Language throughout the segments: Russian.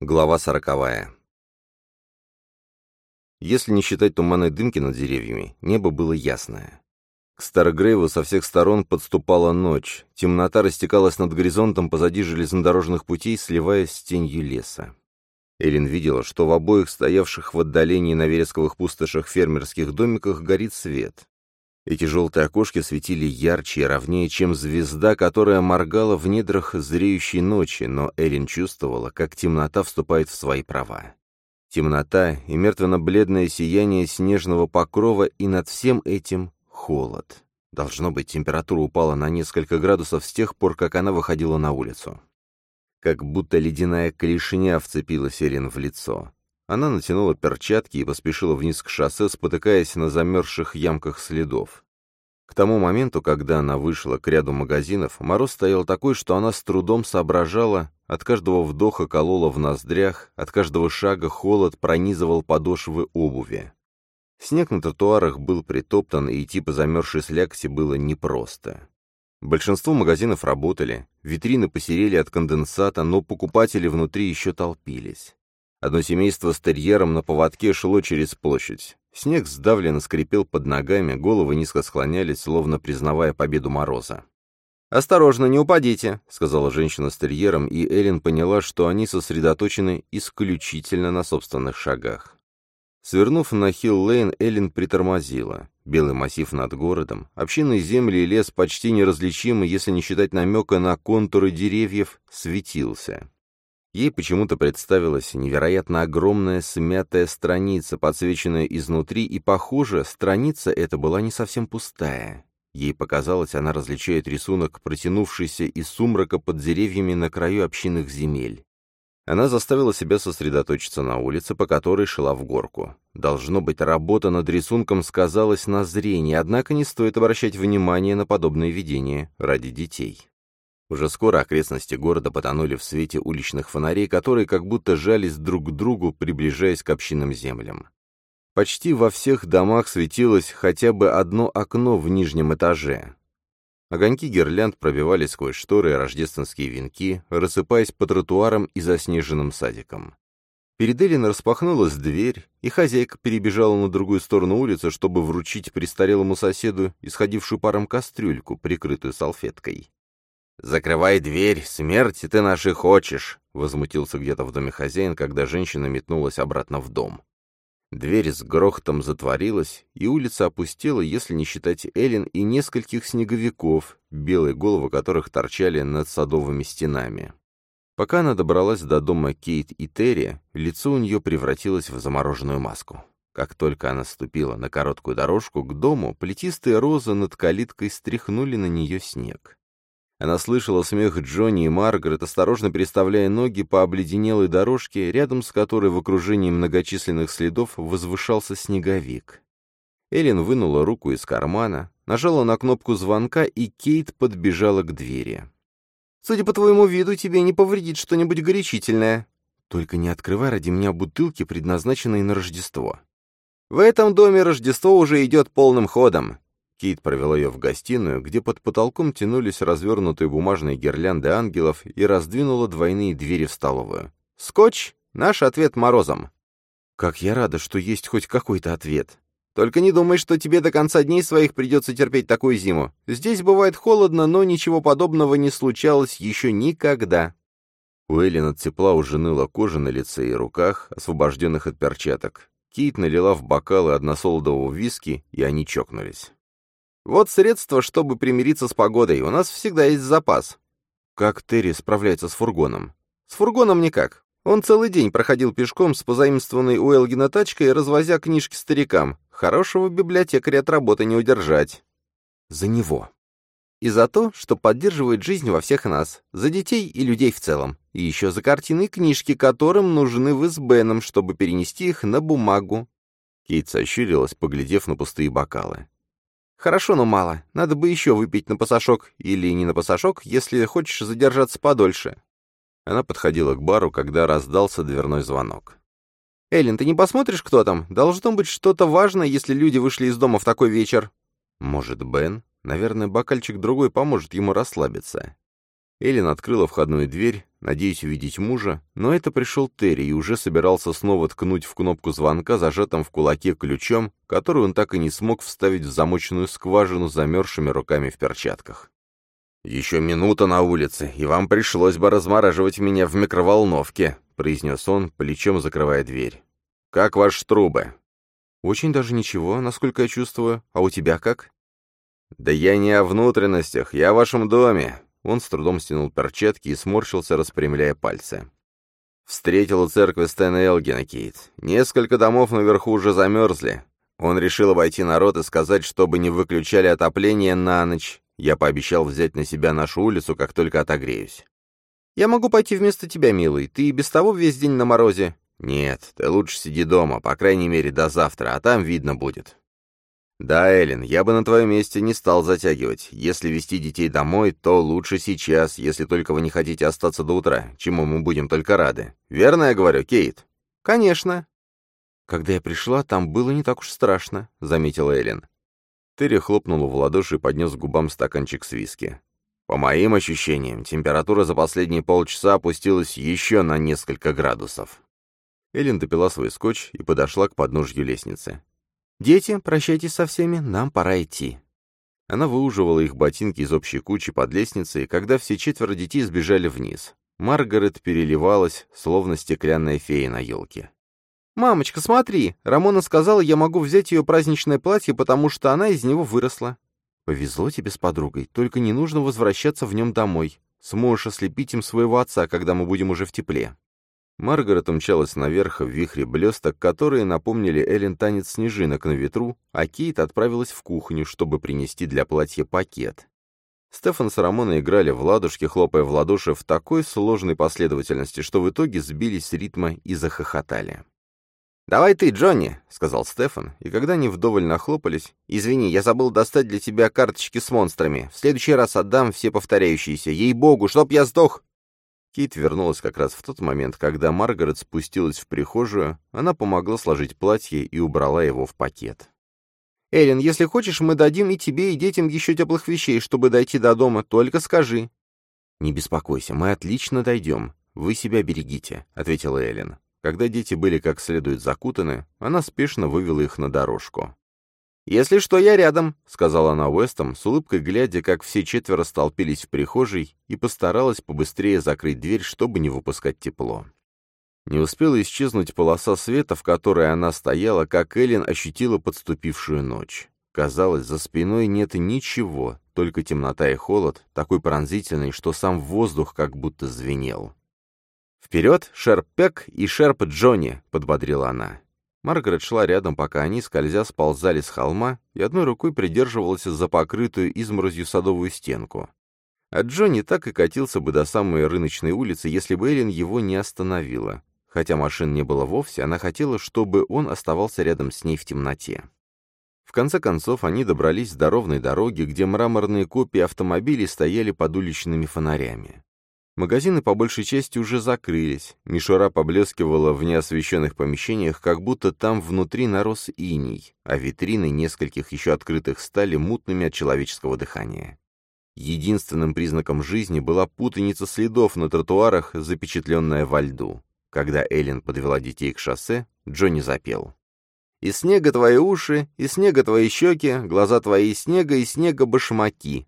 Глава сороковая. Если не считать туманной дымки над деревьями, небо было ясное. К Старогрейву со всех сторон подступала ночь, темнота растекалась над горизонтом позади железнодорожных путей, сливаясь с тенью леса. Эллен видела, что в обоих стоявших в отдалении на вересковых пустошах фермерских домиках горит свет. Эти желтые окошки светили ярче и ровнее, чем звезда, которая моргала в недрах зреющей ночи, но Эллен чувствовала, как темнота вступает в свои права. Темнота и мертвенно-бледное сияние снежного покрова, и над всем этим холод. Должно быть, температура упала на несколько градусов с тех пор, как она выходила на улицу. Как будто ледяная клешня вцепилась Эллен в лицо. Она натянула перчатки и поспешила вниз к шоссе, спотыкаясь на замерзших ямках следов. К тому моменту, когда она вышла к ряду магазинов, мороз стоял такой, что она с трудом соображала, от каждого вдоха колола в ноздрях, от каждого шага холод пронизывал подошвы обуви. Снег на тротуарах был притоптан, и идти по замерзшей слякоти было непросто. Большинство магазинов работали, витрины посерели от конденсата, но покупатели внутри еще толпились. Одно семейство с терьером на поводке шло через площадь. Снег сдавленно скрипел под ногами, головы низко склонялись, словно признавая победу Мороза. «Осторожно, не упадите», — сказала женщина с терьером, и Эллен поняла, что они сосредоточены исключительно на собственных шагах. Свернув на Хилл-Лейн, Эллен притормозила. Белый массив над городом, общинные земли и лес почти неразличимы, если не считать намека на контуры деревьев, светился. Ей почему-то представилась невероятно огромная смятая страница, подсвеченная изнутри, и, похоже, страница эта была не совсем пустая. Ей показалось, она различает рисунок, протянувшийся из сумрака под деревьями на краю общинных земель. Она заставила себя сосредоточиться на улице, по которой шла в горку. Должно быть, работа над рисунком сказалась на зрении, однако не стоит обращать внимание на подобные видения ради детей. Уже скоро окрестности города потонули в свете уличных фонарей, которые как будто жались друг к другу, приближаясь к общинным землям. Почти во всех домах светилось хотя бы одно окно в нижнем этаже. Огоньки гирлянд пробивались сквозь шторы и рождественские венки, рассыпаясь по тротуарам и заснеженным садикам. Перед Эллен распахнулась дверь, и хозяйка перебежала на другую сторону улицы, чтобы вручить престарелому соседу исходившую паром кастрюльку, прикрытую салфеткой. «Закрывай дверь, смерти ты нашей хочешь!» — возмутился где-то в доме хозяин, когда женщина метнулась обратно в дом. Дверь с грохотом затворилась, и улица опустела, если не считать Эллен и нескольких снеговиков, белые головы которых торчали над садовыми стенами. Пока она добралась до дома Кейт и Терри, лицо у нее превратилось в замороженную маску. Как только она ступила на короткую дорожку к дому, плетистые розы над калиткой стряхнули на нее снег. Она слышала смех Джонни и Маргарет, осторожно переставляя ноги по обледенелой дорожке, рядом с которой в окружении многочисленных следов возвышался снеговик. Эллен вынула руку из кармана, нажала на кнопку звонка, и Кейт подбежала к двери. «Судя по твоему виду, тебе не повредит что-нибудь горячительное. Только не открывай ради меня бутылки, предназначенные на Рождество. В этом доме Рождество уже идет полным ходом. Кейт провела ее в гостиную, где под потолком тянулись развернутые бумажные гирлянды ангелов и раздвинула двойные двери в столовую. «Скотч — наш ответ морозом». «Как я рада, что есть хоть какой-то ответ. Только не думай, что тебе до конца дней своих придется терпеть такую зиму. Здесь бывает холодно, но ничего подобного не случалось еще никогда». У Эллен от тепла уже ныла кожа на лице и руках, освобожденных от перчаток. Кейт налила в бокалы односолодового виски, и они чокнулись. Вот средство, чтобы примириться с погодой. У нас всегда есть запас. Как Терри справляется с фургоном? С фургоном никак. Он целый день проходил пешком с позаимствованной у Элгина тачкой, развозя книжки старикам. Хорошего библиотекаря от работы не удержать. За него. И за то, что поддерживает жизнь во всех нас. За детей и людей в целом. И еще за картины и книжки, которым нужны вы с Беном, чтобы перенести их на бумагу. Кейт сощурилась, поглядев на пустые бокалы. «Хорошо, но мало. Надо бы еще выпить на пасашок, или не на пасашок, если хочешь задержаться подольше». Она подходила к бару, когда раздался дверной звонок. «Эллен, ты не посмотришь, кто там? Должно быть что-то важное, если люди вышли из дома в такой вечер». «Может, Бен? Наверное, бокальчик другой поможет ему расслабиться». Эллен открыла входную дверь, надеясь увидеть мужа, но это пришел Терри и уже собирался снова ткнуть в кнопку звонка, зажатым в кулаке ключом, который он так и не смог вставить в замоченную скважину замерзшими руками в перчатках. «Еще минута на улице, и вам пришлось бы размораживать меня в микроволновке», — произнес он, плечом закрывая дверь. «Как ваши трубы?» «Очень даже ничего, насколько я чувствую. А у тебя как?» «Да я не о внутренностях, я о вашем доме. Он с трудом стянул перчатки и сморщился, распрямляя пальцы. Встретил у церкви Стэна Элгена, Кейт. Несколько домов наверху уже замерзли. Он решил обойти народ и сказать, чтобы не выключали отопление на ночь. Я пообещал взять на себя нашу улицу, как только отогреюсь. «Я могу пойти вместо тебя, милый. Ты и без того весь день на морозе». «Нет, ты лучше сиди дома, по крайней мере, до завтра, а там видно будет». «Да, Эллен, я бы на твоем месте не стал затягивать. Если вести детей домой, то лучше сейчас, если только вы не хотите остаться до утра, чему мы будем только рады. Верно я говорю, Кейт?» «Конечно». «Когда я пришла, там было не так уж страшно», — заметила Эллен. Терри хлопнула в ладоши и поднес к губам стаканчик с виски. «По моим ощущениям, температура за последние полчаса опустилась еще на несколько градусов». Эллен допила свой скотч и подошла к подножью лестницы. «Дети, прощайтесь со всеми, нам пора идти». Она выуживала их ботинки из общей кучи под лестницей, когда все четверо детей сбежали вниз. Маргарет переливалась, словно стеклянная фея на елке. «Мамочка, смотри! Рамона сказала, я могу взять ее праздничное платье, потому что она из него выросла». «Повезло тебе с подругой, только не нужно возвращаться в нем домой. Сможешь ослепить им своего отца, когда мы будем уже в тепле». Маргарет умчалась наверх в вихре блесток, которые напомнили Эллен танец снежинок на ветру, а Кейт отправилась в кухню, чтобы принести для платья пакет. Стефан с Рамоной играли в ладушки, хлопая в ладоши в такой сложной последовательности, что в итоге сбились с ритма и захохотали. «Давай ты, Джонни», — сказал Стефан, и когда они вдоволь нахлопались, «Извини, я забыл достать для тебя карточки с монстрами. В следующий раз отдам все повторяющиеся. Ей-богу, чтоб я сдох!» Кейт вернулась как раз в тот момент, когда Маргарет спустилась в прихожую, она помогла сложить платье и убрала его в пакет. «Эллен, если хочешь, мы дадим и тебе, и детям еще теплых вещей, чтобы дойти до дома, только скажи». «Не беспокойся, мы отлично дойдем. Вы себя берегите», — ответила Эллен. Когда дети были как следует закутаны, она спешно вывела их на дорожку. «Если что, я рядом», — сказала она Уэстом, с улыбкой глядя, как все четверо столпились в прихожей, и постаралась побыстрее закрыть дверь, чтобы не выпускать тепло. Не успела исчезнуть полоса света, в которой она стояла, как Эллен ощутила подступившую ночь. Казалось, за спиной нет ничего, только темнота и холод, такой пронзительный, что сам воздух как будто звенел. «Вперед, Шерп Пек и Шерп Джонни!» — подбодрила она. Маргарет шла рядом, пока они, скользя, сползали с холма, и одной рукой придерживалась за покрытую изморозью садовую стенку. А Джонни так и катился бы до самой рыночной улицы, если бы Эллен его не остановила. Хотя машин не было вовсе, она хотела, чтобы он оставался рядом с ней в темноте. В конце концов, они добрались до ровной дороги, где мраморные копии автомобилей стояли под уличными фонарями. Магазины по большей части уже закрылись. Мишура поблескивала в неосвещенных помещениях, как будто там внутри нарос иней, а витрины нескольких еще открытых стали мутными от человеческого дыхания. Единственным признаком жизни была путаница следов на тротуарах, запечатленная во льду. Когда Эллен подвела детей к шоссе, Джонни запел. «И снега твои уши, и снега твои щеки, глаза твои из снега, и снега башмаки,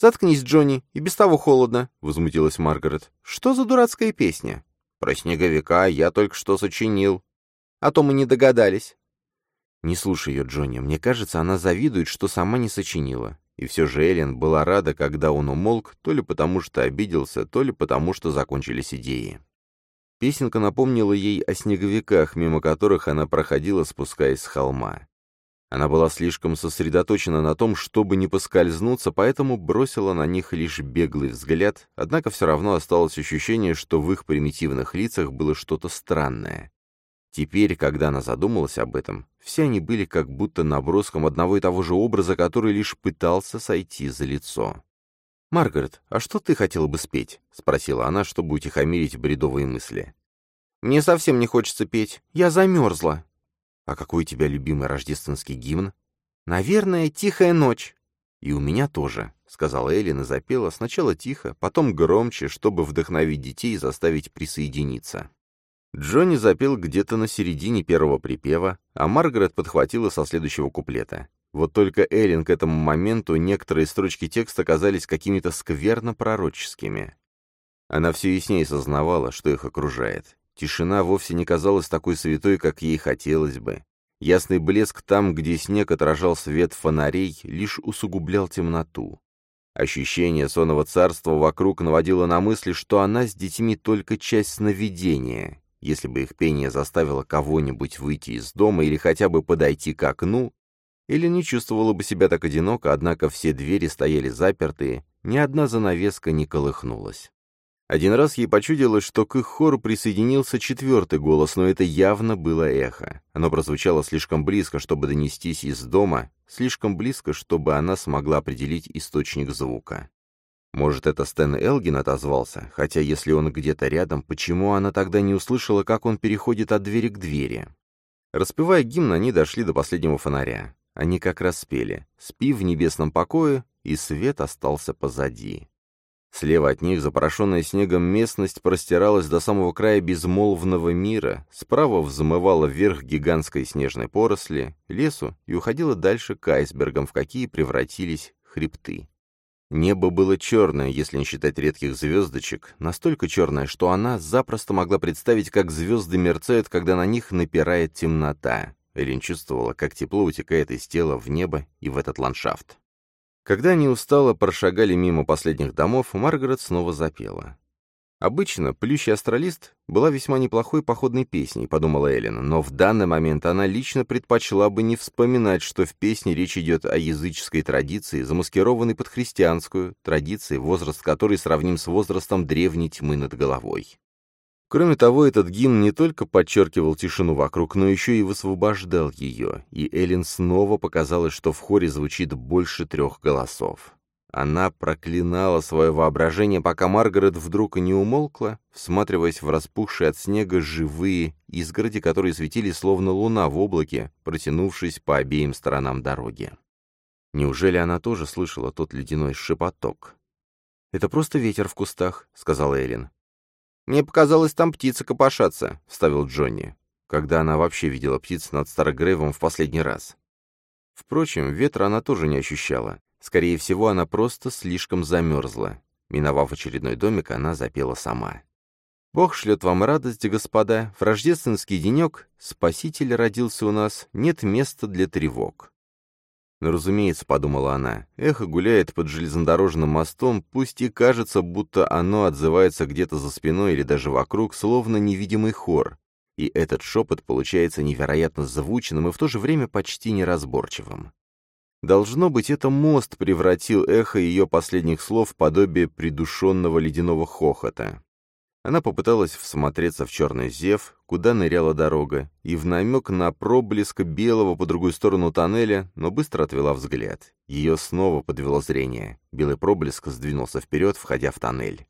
«Заткнись, Джонни, и без того холодно», — возмутилась Маргарет. «Что за дурацкая песня?» «Про снеговика я только что сочинил». «А то мы не догадались». «Не слушай ее, Джонни. Мне кажется, она завидует, что сама не сочинила». И все же Эллен была рада, когда он умолк, то ли потому что обиделся, то ли потому что закончились идеи. Песенка напомнила ей о снеговиках, мимо которых она проходила, спускаясь с холма. Она была слишком сосредоточена на том, чтобы не поскользнуться, поэтому бросила на них лишь беглый взгляд, однако все равно осталось ощущение, что в их примитивных лицах было что-то странное. Теперь, когда она задумалась об этом, все они были как будто наброском одного и того же образа, который лишь пытался сойти за лицо. «Маргарет, а что ты хотела бы спеть?» — спросила она, чтобы утихомирить бредовые мысли. «Мне совсем не хочется петь. Я замерзла», «А какой у тебя любимый рождественский гимн?» «Наверное, «Тихая ночь». «И у меня тоже», — сказала Эллен и запела, сначала тихо, потом громче, чтобы вдохновить детей и заставить присоединиться. Джонни запел где-то на середине первого припева, а Маргарет подхватила со следующего куплета. Вот только Эллен к этому моменту некоторые строчки текста казались какими-то скверно-пророческими. Она все яснее сознавала, что их окружает. Тишина вовсе не казалась такой святой, как ей хотелось бы. Ясный блеск там, где снег отражал свет фонарей, лишь усугублял темноту. Ощущение сонного царства вокруг наводило на мысли, что она с детьми только часть сновидения. Если бы их пение заставило кого-нибудь выйти из дома или хотя бы подойти к окну, или не чувствовала бы себя так одиноко, однако все двери стояли запертые, ни одна занавеска не колыхнулась. Один раз ей почудилось, что к их хору присоединился четвертый голос, но это явно было эхо. Оно прозвучало слишком близко, чтобы донестись из дома, слишком близко, чтобы она смогла определить источник звука. Может, это Стэн Элгин отозвался, хотя если он где-то рядом, почему она тогда не услышала, как он переходит от двери к двери? Распевая гимн, они дошли до последнего фонаря. Они как раз спели «Спи в небесном покое», и свет остался позади. Слева от них запорошенная снегом местность простиралась до самого края безмолвного мира, справа взмывала вверх гигантской снежной поросли, лесу и уходила дальше к айсбергам, в какие превратились хребты. Небо было черное, если не считать редких звездочек, настолько черное, что она запросто могла представить, как звезды мерцают, когда на них напирает темнота. Эллен чувствовала, как тепло утекает из тела в небо и в этот ландшафт. Когда они устало прошагали мимо последних домов, Маргарет снова запела. Обычно «Плющий астралист» была весьма неплохой походной песней, подумала Эллен, но в данный момент она лично предпочла бы не вспоминать, что в песне речь идет о языческой традиции, замаскированной под христианскую, традиции, возраст которой сравним с возрастом древней тьмы над головой. Кроме того, этот гимн не только подчеркивал тишину вокруг, но еще и высвобождал ее, и Эллен снова показалось, что в хоре звучит больше трех голосов. Она проклинала свое воображение, пока Маргарет вдруг не умолкла, всматриваясь в распухшие от снега живые изгороди, которые светили словно луна в облаке, протянувшись по обеим сторонам дороги. Неужели она тоже слышала тот ледяной шепоток? «Это просто ветер в кустах», — сказала Эллен. «Мне показалось, там птицы копошатся», — вставил Джонни, когда она вообще видела птиц над Старогрейвом в последний раз. Впрочем, ветра она тоже не ощущала. Скорее всего, она просто слишком замерзла. Миновав очередной домик, она запела сама. «Бог шлет вам радость, господа, в рождественский денек Спаситель родился у нас, нет места для тревог». Но, разумеется, подумала она, эхо гуляет под железнодорожным мостом, пусть и кажется, будто оно отзывается где-то за спиной или даже вокруг, словно невидимый хор, и этот шепот получается невероятно звучным и в то же время почти неразборчивым. Должно быть, это мост превратил эхо ее последних слов в подобие придушенного ледяного хохота. Она попыталась всмотреться в черный зев, куда ныряла дорога, и в намек на проблеск белого по другую сторону тоннеля, но быстро отвела взгляд. Ее снова подвело зрение. Белый проблеск сдвинулся вперед, входя в тоннель.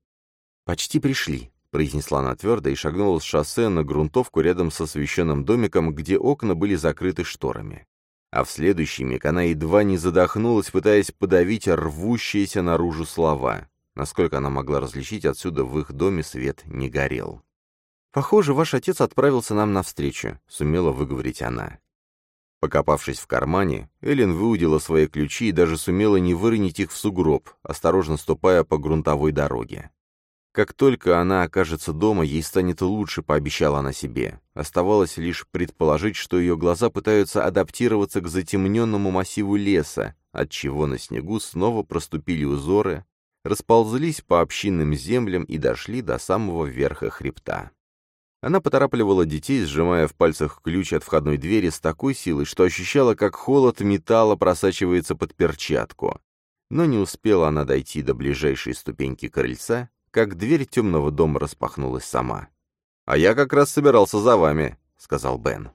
«Почти пришли», — произнесла она твердо и шагнула с шоссе на грунтовку рядом с освещенным домиком, где окна были закрыты шторами. А в следующий миг она едва не задохнулась, пытаясь подавить рвущиеся наружу слова. Насколько она могла различить, отсюда в их доме свет не горел. «Похоже, ваш отец отправился нам навстречу», — сумела выговорить она. Покопавшись в кармане, Эллен выудила свои ключи и даже сумела не выронить их в сугроб, осторожно ступая по грунтовой дороге. Как только она окажется дома, ей станет лучше, пообещала она себе. Оставалось лишь предположить, что ее глаза пытаются адаптироваться к затемненному массиву леса, отчего на снегу снова проступили узоры, расползлись по общинным землям и дошли до самого верха хребта. Она поторапливала детей, сжимая в пальцах ключ от входной двери с такой силой, что ощущала, как холод металла просачивается под перчатку. Но не успела она дойти до ближайшей ступеньки крыльца, как дверь темного дома распахнулась сама. «А я как раз собирался за вами», — сказал Бен.